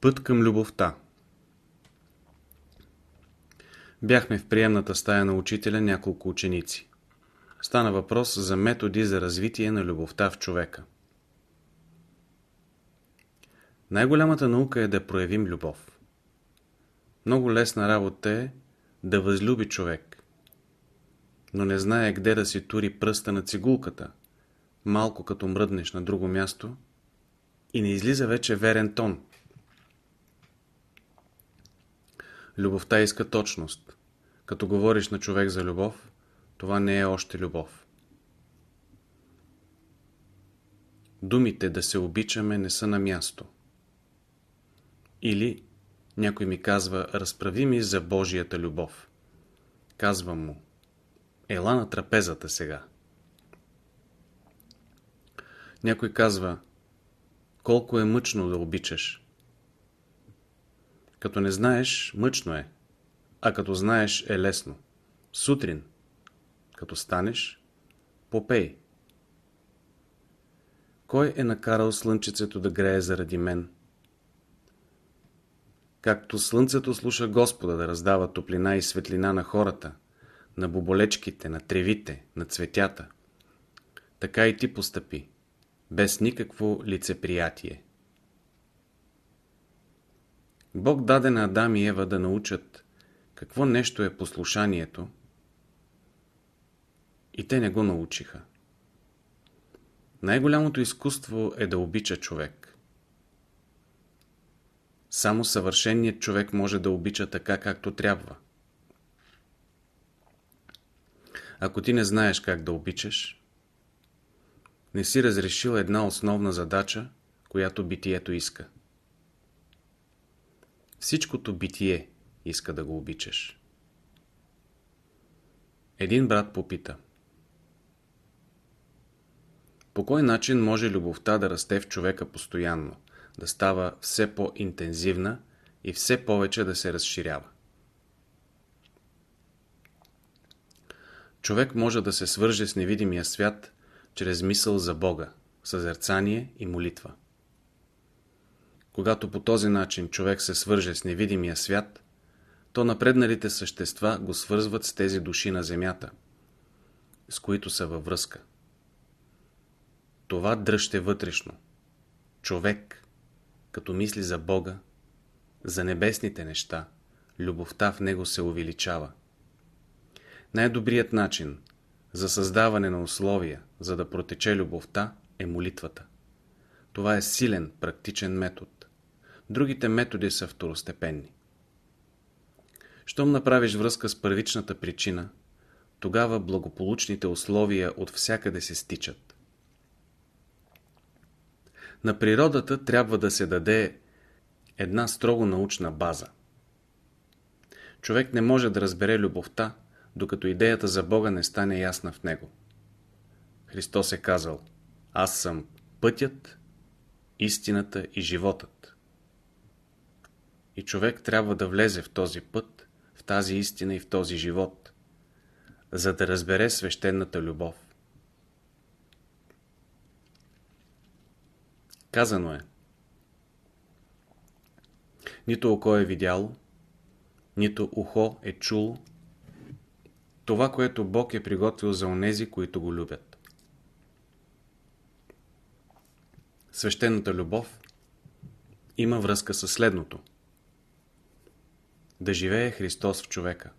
Път към любовта Бяхме в приемната стая на учителя няколко ученици. Стана въпрос за методи за развитие на любовта в човека. Най-голямата наука е да проявим любов. Много лесна работа е да възлюби човек, но не знае къде да си тури пръста на цигулката, малко като мръднеш на друго място и не излиза вече верен тон. Любовта иска точност. Като говориш на човек за любов, това не е още любов. Думите да се обичаме не са на място. Или някой ми казва, разправи ми за Божията любов. Казвам му, ела на трапезата сега. Някой казва, колко е мъчно да обичаш. Като не знаеш, мъчно е, а като знаеш е лесно. Сутрин, като станеш, попей. Кой е накарал слънчецето да грее заради мен? Както слънцето слуша Господа да раздава топлина и светлина на хората, на боболечките, на тревите, на цветята, така и ти постъпи, без никакво лицеприятие. Бог даде на Адам и Ева да научат какво нещо е послушанието и те не го научиха. Най-голямото изкуство е да обича човек. Само съвършеният човек може да обича така, както трябва. Ако ти не знаеш как да обичаш, не си разрешил една основна задача, която битието иска. Всичкото битие иска да го обичаш. Един брат попита. По кой начин може любовта да расте в човека постоянно, да става все по-интензивна и все повече да се разширява? Човек може да се свърже с невидимия свят чрез мисъл за Бога, съзерцание и молитва. Когато по този начин човек се свърже с невидимия свят, то напредналите същества го свързват с тези души на земята, с които са във връзка. Това дръжте вътрешно. Човек, като мисли за Бога, за небесните неща, любовта в него се увеличава. Най-добрият начин за създаване на условия, за да протече любовта, е молитвата. Това е силен, практичен метод. Другите методи са второстепенни. Щом направиш връзка с първичната причина, тогава благополучните условия от всякъде се стичат. На природата трябва да се даде една строго научна база. Човек не може да разбере любовта, докато идеята за Бога не стане ясна в него. Христос е казал, аз съм пътят, истината и животът. И човек трябва да влезе в този път, в тази истина и в този живот, за да разбере свещената любов. Казано е Нито око е видяло, нито ухо е чуло това, което Бог е приготвил за онези, които го любят. Свещената любов има връзка с следното – да живее Христос в човека.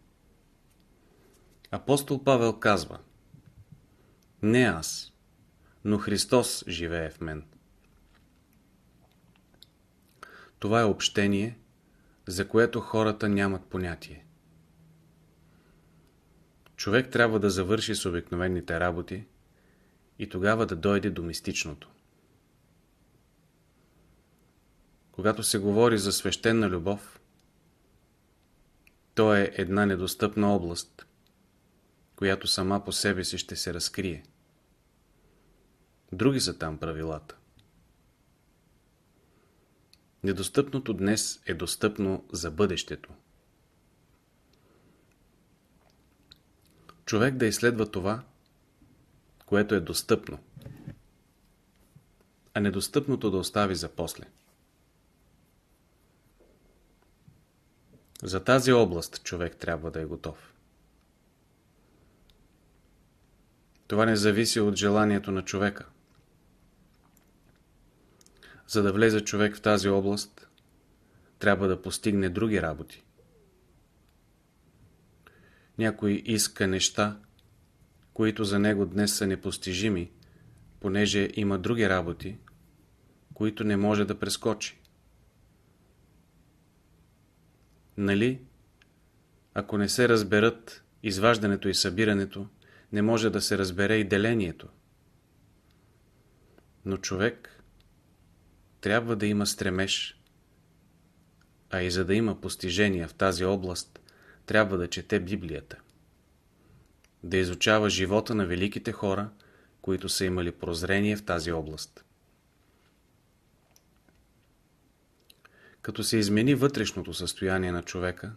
Апостол Павел казва Не аз, но Христос живее в мен. Това е общение, за което хората нямат понятие. Човек трябва да завърши с обикновените работи и тогава да дойде до мистичното. Когато се говори за свещена любов, то е една недостъпна област, която сама по себе си ще се разкрие. Други са там правилата. Недостъпното днес е достъпно за бъдещето. Човек да изследва това, което е достъпно, а недостъпното да остави за после. За тази област човек трябва да е готов. Това не зависи от желанието на човека. За да влезе човек в тази област, трябва да постигне други работи. Някой иска неща, които за него днес са непостижими, понеже има други работи, които не може да прескочи. Нали? Ако не се разберат изваждането и събирането, не може да се разбере и делението. Но човек трябва да има стремеж, а и за да има постижения в тази област, трябва да чете Библията. Да изучава живота на великите хора, които са имали прозрение в тази област. Като се измени вътрешното състояние на човека,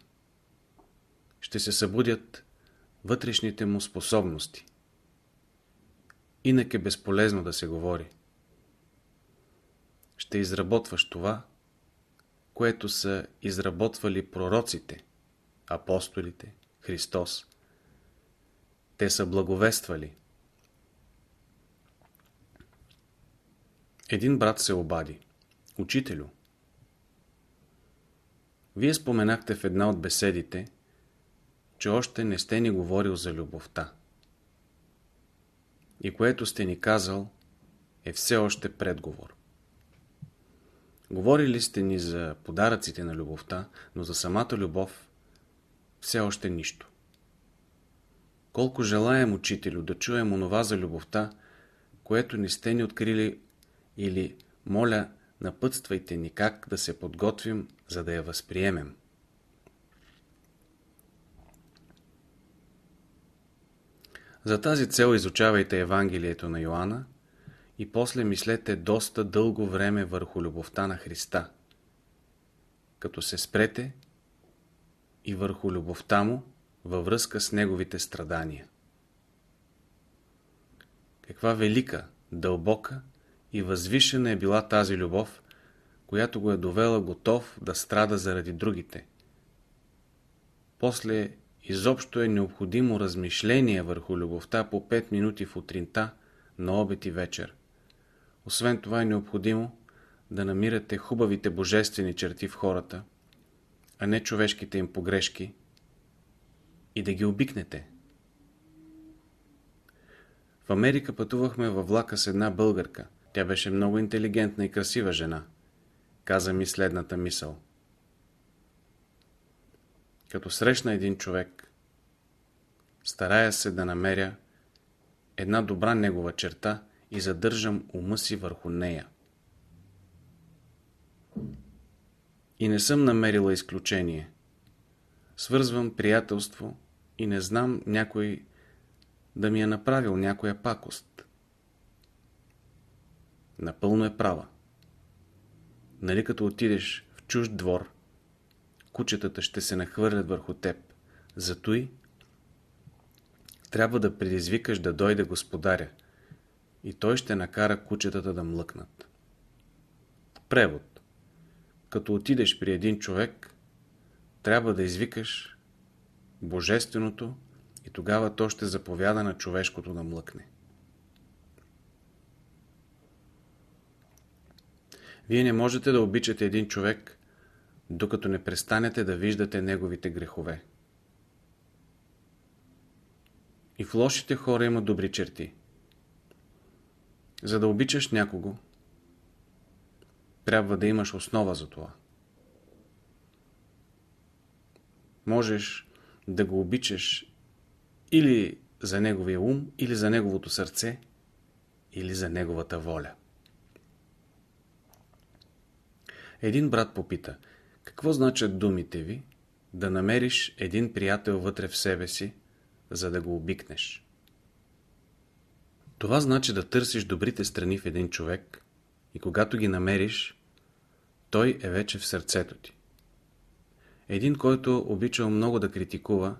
ще се събудят вътрешните му способности. Инак е безполезно да се говори. Ще изработваш това, което са изработвали пророците, апостолите, Христос. Те са благовествали. Един брат се обади. Учителю, вие споменахте в една от беседите, че още не сте ни говорил за любовта. И което сте ни казал е все още предговор. Говорили сте ни за подаръците на любовта, но за самата любов все още нищо. Колко желаем, учителю, да чуем онова за любовта, което не сте ни открили или, моля, напътствайте ни как да се подготвим, за да я възприемем. За тази цел изучавайте Евангелието на Йоанна и после мислете доста дълго време върху любовта на Христа, като се спрете и върху любовта му във връзка с неговите страдания. Каква велика, дълбока и възвишена е била тази любов, която го е довела готов да страда заради другите. После изобщо е необходимо размишление върху любовта по 5 минути в утринта, на обед и вечер. Освен това е необходимо да намирате хубавите божествени черти в хората, а не човешките им погрешки и да ги обикнете. В Америка пътувахме във влака с една българка. Тя беше много интелигентна и красива жена. Каза ми следната мисъл. Като срещна един човек, старая се да намеря една добра негова черта и задържам ума си върху нея. И не съм намерила изключение. Свързвам приятелство и не знам някой да ми е направил някоя пакост. Напълно е права. Нали като отидеш в чужд двор, кучетата ще се нахвърлят върху теб. Зато и трябва да предизвикаш да дойде господаря и той ще накара кучетата да млъкнат. Превод Като отидеш при един човек, трябва да извикаш Божественото и тогава то ще заповяда на човешкото да млъкне. Вие не можете да обичате един човек, докато не престанете да виждате неговите грехове. И в лошите хора има добри черти. За да обичаш някого, трябва да имаш основа за това. Можеш да го обичаш или за неговия ум, или за неговото сърце, или за неговата воля. Един брат попита, какво значат думите ви да намериш един приятел вътре в себе си, за да го обикнеш? Това значи да търсиш добрите страни в един човек и когато ги намериш, той е вече в сърцето ти. Един, който обичал много да критикува,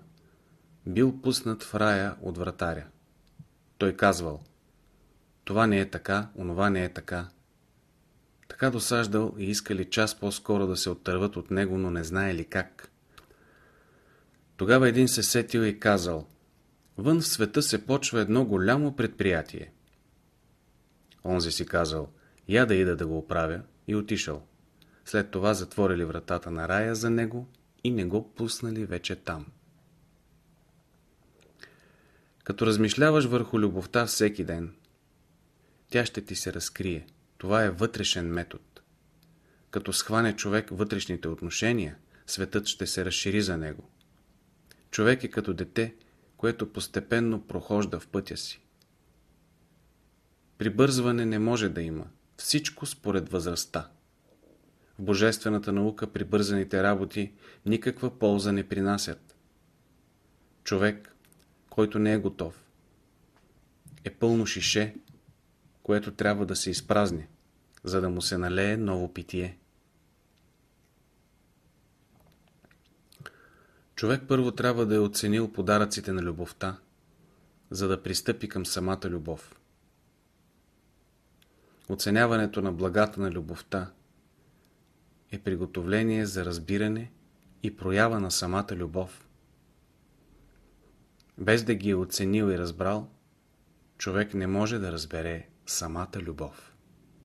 бил пуснат в рая от вратаря. Той казвал, това не е така, онова не е така, така досаждал и искали час по-скоро да се оттърват от него, но не знаели как. Тогава един се сетил и казал, вън в света се почва едно голямо предприятие. Онзи си казал, я да ида да го оправя и отишъл. След това затворили вратата на рая за него и не го пуснали вече там. Като размишляваш върху любовта всеки ден, тя ще ти се разкрие. Това е вътрешен метод. Като схване човек вътрешните отношения, светът ще се разшири за него. Човек е като дете, което постепенно прохожда в пътя си. Прибързване не може да има. Всичко според възрастта. В божествената наука прибързаните работи никаква полза не принасят. Човек, който не е готов, е пълно шише, което трябва да се изпразни, за да му се налее ново питие. Човек първо трябва да е оценил подаръците на любовта, за да пристъпи към самата любов. Оценяването на благата на любовта е приготовление за разбиране и проява на самата любов. Без да ги е оценил и разбрал, човек не може да разбере самата любов.